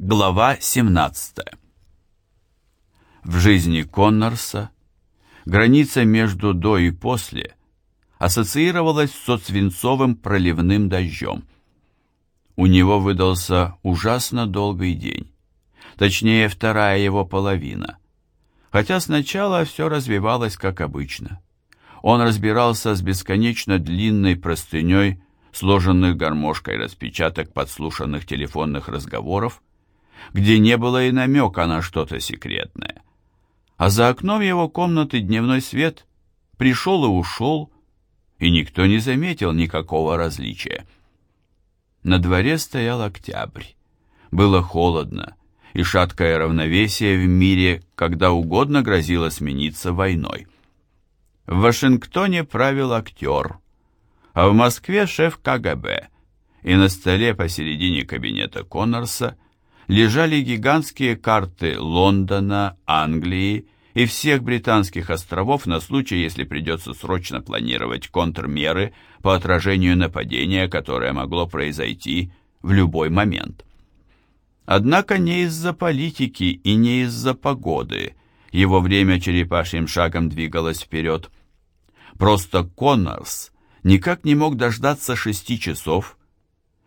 Глава 17 В жизни Коннорса граница между «до» и «после» ассоциировалась со свинцовым проливным дождем. У него выдался ужасно долгий день, точнее вторая его половина, хотя сначала все развивалось как обычно. Он разбирался с бесконечно длинной простыней, сложенных гармошкой распечаток подслушанных телефонных разговоров, где не было и намека на что-то секретное. А за окном его комнаты дневной свет пришел и ушел, и никто не заметил никакого различия. На дворе стоял октябрь. Было холодно, и шаткое равновесие в мире когда угодно грозило смениться войной. В Вашингтоне правил актер, а в Москве шеф КГБ, и на столе посередине кабинета Коннорса – лежали гигантские карты Лондона, Англии и всех британских островов на случай, если придется срочно планировать контрмеры по отражению нападения, которое могло произойти в любой момент. Однако не из-за политики и не из-за погоды его время черепашьим шагом двигалось вперед. Просто Коннорс никак не мог дождаться шести часов,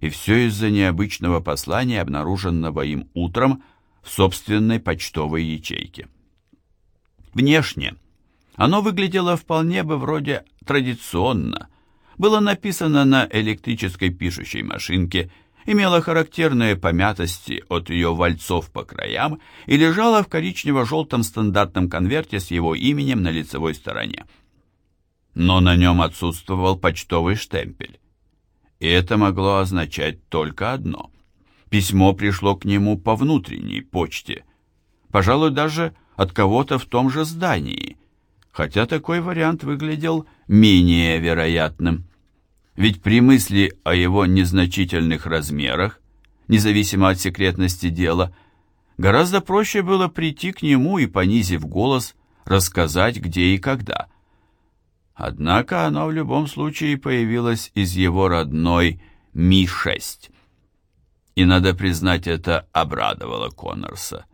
и все из-за необычного послания, обнаруженного им утром в собственной почтовой ячейке. Внешне оно выглядело вполне бы вроде традиционно, было написано на электрической пишущей машинке, имело характерные помятости от ее вальцов по краям и лежало в коричнево-желтом стандартном конверте с его именем на лицевой стороне. Но на нем отсутствовал почтовый штемпель. И это могло означать только одно. Письмо пришло к нему по внутренней почте. Пожалуй, даже от кого-то в том же здании, хотя такой вариант выглядел менее вероятным. Ведь при мысли о его незначительных размерах, независимо от секретности дела, гораздо проще было прийти к нему и, понизив голос, рассказать, где и когда – Однако оно в любом случае появилось из его родной Ми-6. И, надо признать, это обрадовало Коннорса.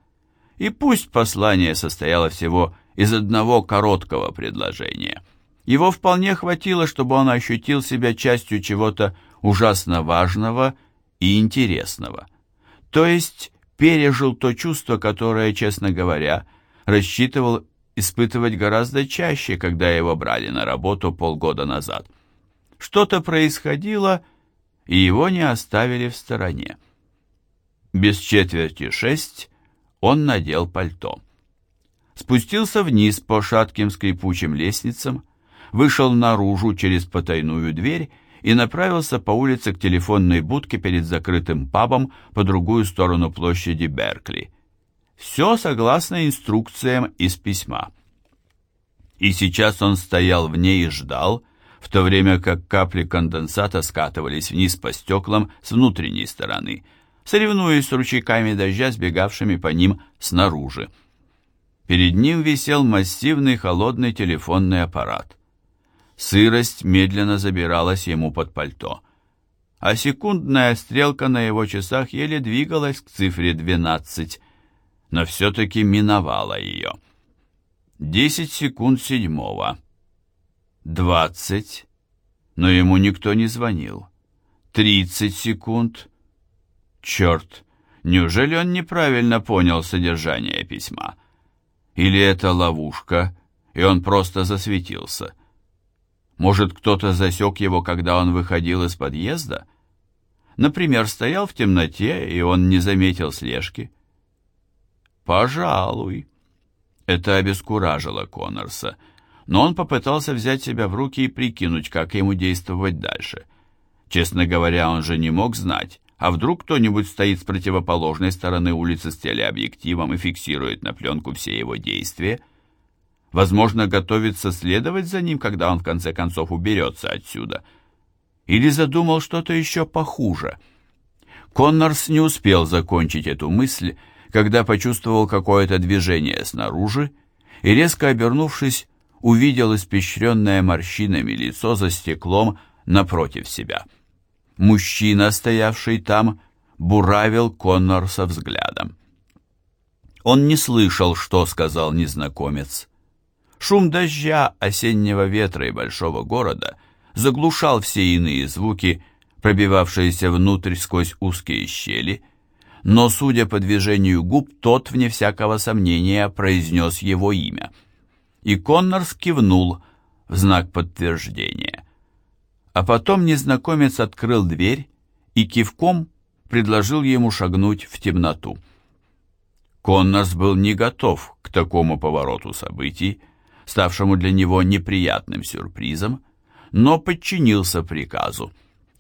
И пусть послание состояло всего из одного короткого предложения. Его вполне хватило, чтобы он ощутил себя частью чего-то ужасно важного и интересного. То есть пережил то чувство, которое, честно говоря, рассчитывал испытывать гораздо чаще, когда его брали на работу полгода назад. Что-то происходило, и его не оставили в стороне. Без четверти шесть он надел пальто. Спустился вниз по шатким скрипучим лестницам, вышел наружу через потайную дверь и направился по улице к телефонной будке перед закрытым пабом по другую сторону площади Беркли. Все согласно инструкциям из письма. И сейчас он стоял в ней и ждал, в то время как капли конденсата скатывались вниз по стеклам с внутренней стороны, соревнуясь с ручейками дождя, сбегавшими по ним снаружи. Перед ним висел массивный холодный телефонный аппарат. Сырость медленно забиралась ему под пальто, а секундная стрелка на его часах еле двигалась к цифре 12, но все-таки миновала ее. Десять секунд седьмого. Двадцать. Но ему никто не звонил. Тридцать секунд. Черт, неужели он неправильно понял содержание письма? Или это ловушка, и он просто засветился? Может, кто-то засек его, когда он выходил из подъезда? Например, стоял в темноте, и он не заметил слежки? Пожалуй. Это обескуражило Коннорса, но он попытался взять себя в руки и прикинуть, как ему действовать дальше. Честно говоря, он же не мог знать, а вдруг кто-нибудь стоит с противоположной стороны улицы с телеобъективом и фиксирует на пленку все его действия? Возможно, готовится следовать за ним, когда он в конце концов уберется отсюда. Или задумал что-то еще похуже. Коннорс не успел закончить эту мысль, когда почувствовал какое-то движение снаружи и, резко обернувшись, увидел испещренное морщинами лицо за стеклом напротив себя. Мужчина, стоявший там, буравил Коннорса взглядом. Он не слышал, что сказал незнакомец. Шум дождя, осеннего ветра и большого города заглушал все иные звуки, пробивавшиеся внутрь сквозь узкие щели, но, судя по движению губ, тот, вне всякого сомнения, произнес его имя. И Коннорс кивнул в знак подтверждения. А потом незнакомец открыл дверь и кивком предложил ему шагнуть в темноту. Коннорс был не готов к такому повороту событий, ставшему для него неприятным сюрпризом, но подчинился приказу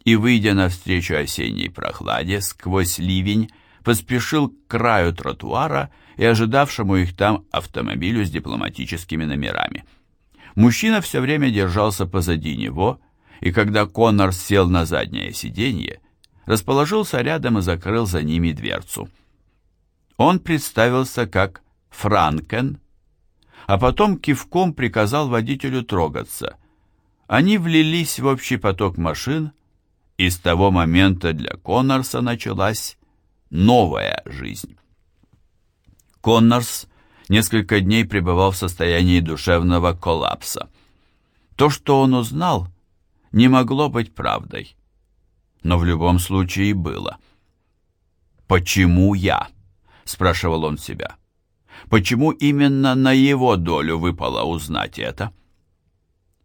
и, выйдя навстречу осенней прохладе сквозь ливень, поспешил к краю тротуара и ожидавшему их там автомобилю с дипломатическими номерами. Мужчина все время держался позади него, и когда Коннор сел на заднее сиденье, расположился рядом и закрыл за ними дверцу. Он представился как Франкен, а потом кивком приказал водителю трогаться. Они влились в общий поток машин, и с того момента для Коннорса началась новая жизнь. Коннорс несколько дней пребывал в состоянии душевного коллапса. То, что он узнал, не могло быть правдой, но в любом случае было. «Почему я?» — спрашивал он себя. «Почему именно на его долю выпало узнать это?»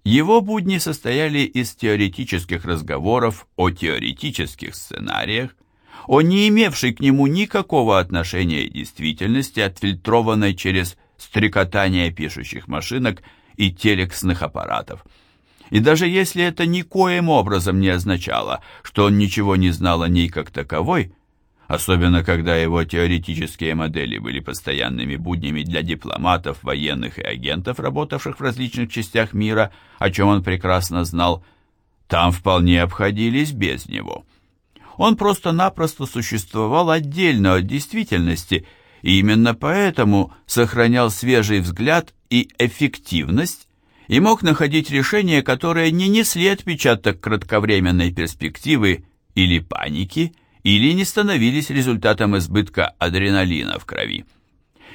Его будни состояли из теоретических разговоров о теоретических сценариях, о не имевшей к нему никакого отношения действительности, отфильтрованной через стрекотание пишущих машинок и телексных аппаратов. И даже если это никоим образом не означало, что он ничего не знал о ней как таковой, особенно когда его теоретические модели были постоянными буднями для дипломатов, военных и агентов, работавших в различных частях мира, о чем он прекрасно знал, там вполне обходились без него. Он просто-напросто существовал отдельно от действительности, и именно поэтому сохранял свежий взгляд и эффективность, и мог находить решения, которые не несли отпечаток кратковременной перспективы или паники, или не становились результатом избытка адреналина в крови.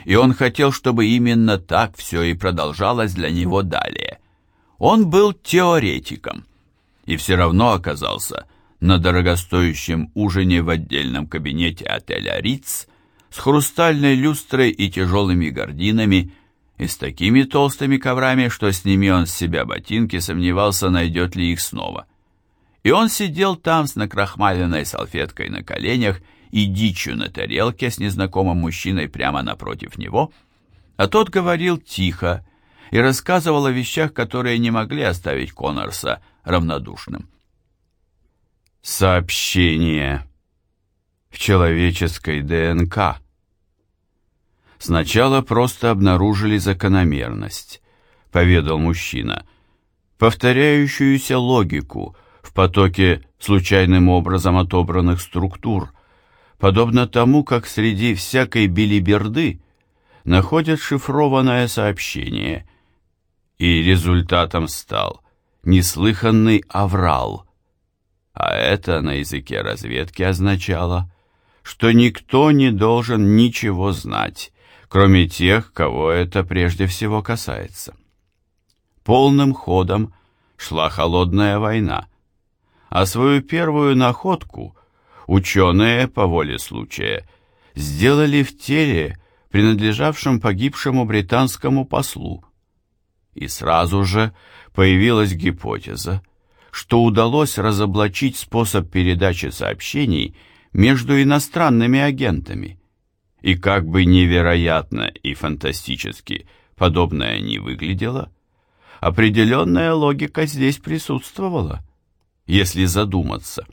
И он хотел, чтобы именно так все и продолжалось для него далее. Он был теоретиком, и все равно оказался на дорогостоящем ужине в отдельном кабинете отеля «Риц» с хрустальной люстрой и тяжелыми гардинами, и с такими толстыми коврами, что сними он с себя ботинки, сомневался, найдет ли их снова. И он сидел там с накрахмаленной салфеткой на коленях и дичью на тарелке с незнакомым мужчиной прямо напротив него, а тот говорил тихо и рассказывал о вещах, которые не могли оставить Коннорса равнодушным. Сообщение в человеческой ДНК. Сначала просто обнаружили закономерность, поведал мужчина, повторяющуюся логику в потоке случайным образом отобранных структур, подобно тому, как среди всякой билиберды находят шифрованное сообщение, и результатом стал неслыханный аврал – а это на языке разведки означало, что никто не должен ничего знать, кроме тех, кого это прежде всего касается. Полным ходом шла холодная война, а свою первую находку ученые, по воле случая, сделали в теле, принадлежавшем погибшему британскому послу. И сразу же появилась гипотеза, что удалось разоблачить способ передачи сообщений между иностранными агентами. И как бы невероятно и фантастически подобное не выглядело, определенная логика здесь присутствовала, если задуматься.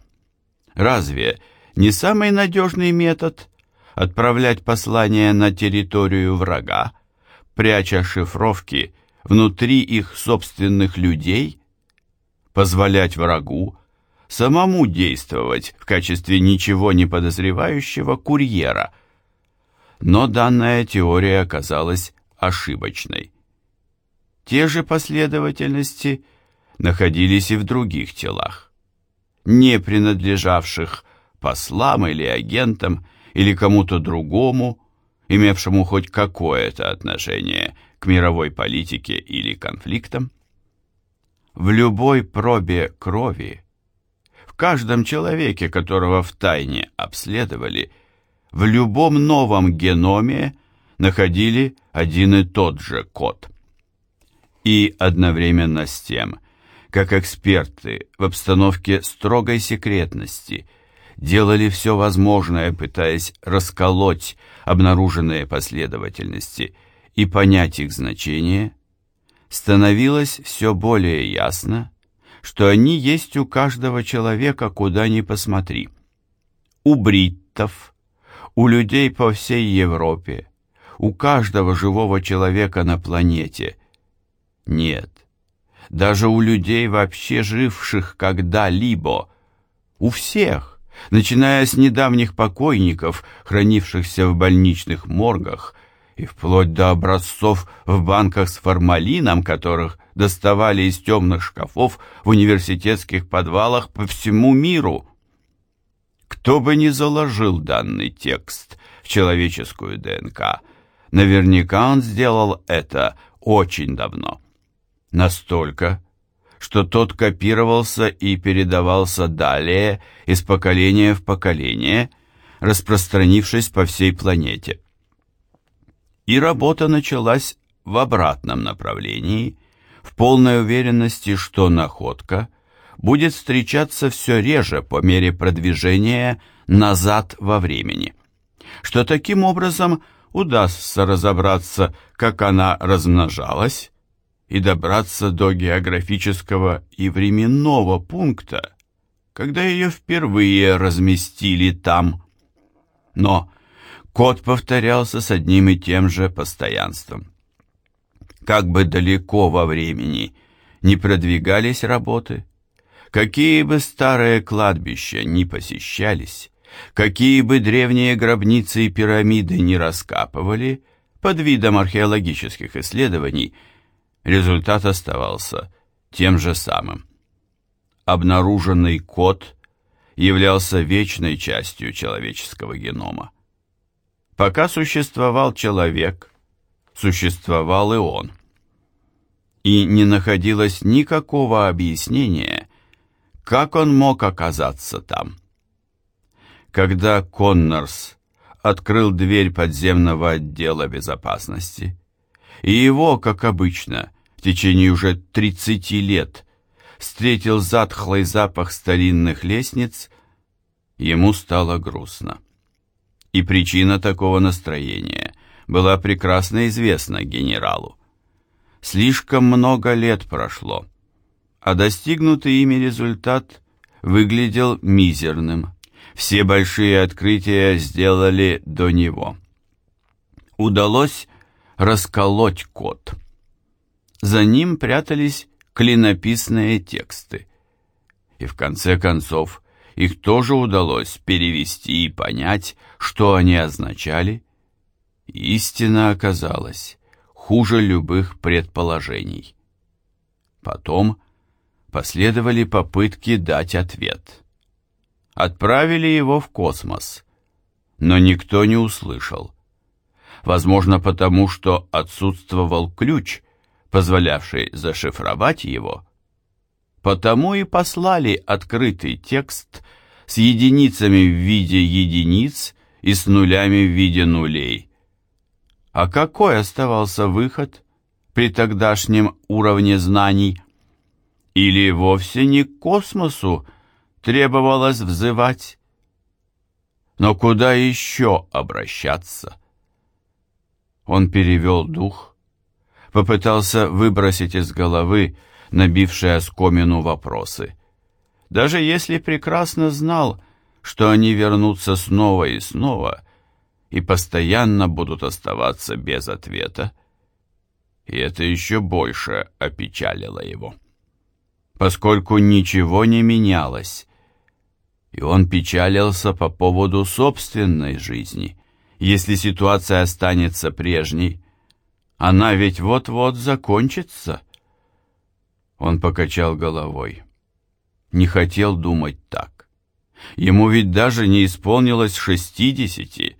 Разве не самый надежный метод отправлять послания на территорию врага, пряча шифровки внутри их собственных людей позволять врагу самому действовать в качестве ничего не подозревающего курьера. Но данная теория оказалась ошибочной. Те же последовательности находились и в других телах, не принадлежавших послам или агентам, или кому-то другому, имевшему хоть какое-то отношение к мировой политике или конфликтам. В любой пробе крови, в каждом человеке, которого втайне обследовали, в любом новом геноме находили один и тот же код. И одновременно с тем, как эксперты в обстановке строгой секретности делали все возможное, пытаясь расколоть обнаруженные последовательности и понять их значение, становилось все более ясно, что они есть у каждого человека, куда ни посмотри. У бриттов, у людей по всей Европе, у каждого живого человека на планете. Нет, даже у людей, вообще живших когда-либо, у всех, начиная с недавних покойников, хранившихся в больничных моргах, и вплоть до образцов в банках с формалином, которых доставали из темных шкафов в университетских подвалах по всему миру. Кто бы ни заложил данный текст в человеческую ДНК, наверняка он сделал это очень давно. Настолько, что тот копировался и передавался далее из поколения в поколение, распространившись по всей планете и работа началась в обратном направлении, в полной уверенности, что находка будет встречаться все реже по мере продвижения назад во времени, что таким образом удастся разобраться, как она размножалась, и добраться до географического и временного пункта, когда ее впервые разместили там. Но Код повторялся с одним и тем же постоянством. Как бы далеко во времени не продвигались работы, какие бы старые кладбища ни посещались, какие бы древние гробницы и пирамиды не раскапывали под видом археологических исследований, результат оставался тем же самым. Обнаруженный код являлся вечной частью человеческого генома. Пока существовал человек, существовал и он. И не находилось никакого объяснения, как он мог оказаться там. Когда Коннорс открыл дверь подземного отдела безопасности, и его, как обычно, в течение уже 30 лет встретил затхлый запах старинных лестниц, ему стало грустно и причина такого настроения была прекрасно известна генералу. Слишком много лет прошло, а достигнутый ими результат выглядел мизерным. Все большие открытия сделали до него. Удалось расколоть код. За ним прятались клинописные тексты. И в конце концов их тоже удалось перевести и понять, что они означали. Истина оказалась хуже любых предположений. Потом последовали попытки дать ответ. Отправили его в космос, но никто не услышал. Возможно, потому что отсутствовал ключ, позволявший зашифровать его – Потому и послали открытый текст с единицами в виде единиц и с нулями в виде нулей. А какой оставался выход при тогдашнем уровне знаний? Или вовсе не к космосу требовалось взывать? Но куда еще обращаться? Он перевел дух, попытался выбросить из головы набившие оскомину вопросы. Даже если прекрасно знал, что они вернутся снова и снова и постоянно будут оставаться без ответа, и это еще больше опечалило его. Поскольку ничего не менялось, и он печалился по поводу собственной жизни. Если ситуация останется прежней, она ведь вот-вот закончится. Он покачал головой. Не хотел думать так. Ему ведь даже не исполнилось шестидесяти,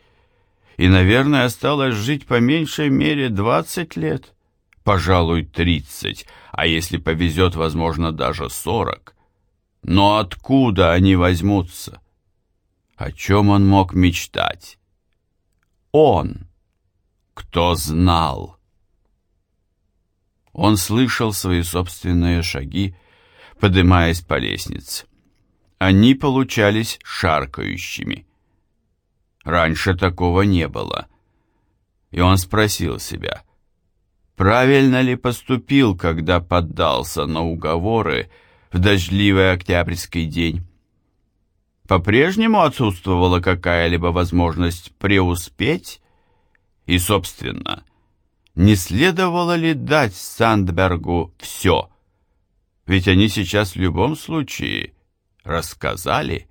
и, наверное, осталось жить по меньшей мере двадцать лет, пожалуй, тридцать, а если повезет, возможно, даже сорок. Но откуда они возьмутся? О чем он мог мечтать? Он! Кто знал? Он слышал свои собственные шаги, поднимаясь по лестнице. Они получались шаркающими. Раньше такого не было. И он спросил себя, правильно ли поступил, когда поддался на уговоры в дождливый октябрьский день. По-прежнему отсутствовала какая-либо возможность преуспеть, и, собственно, не следовало ли дать Сандбергу все? Ведь они сейчас в любом случае рассказали.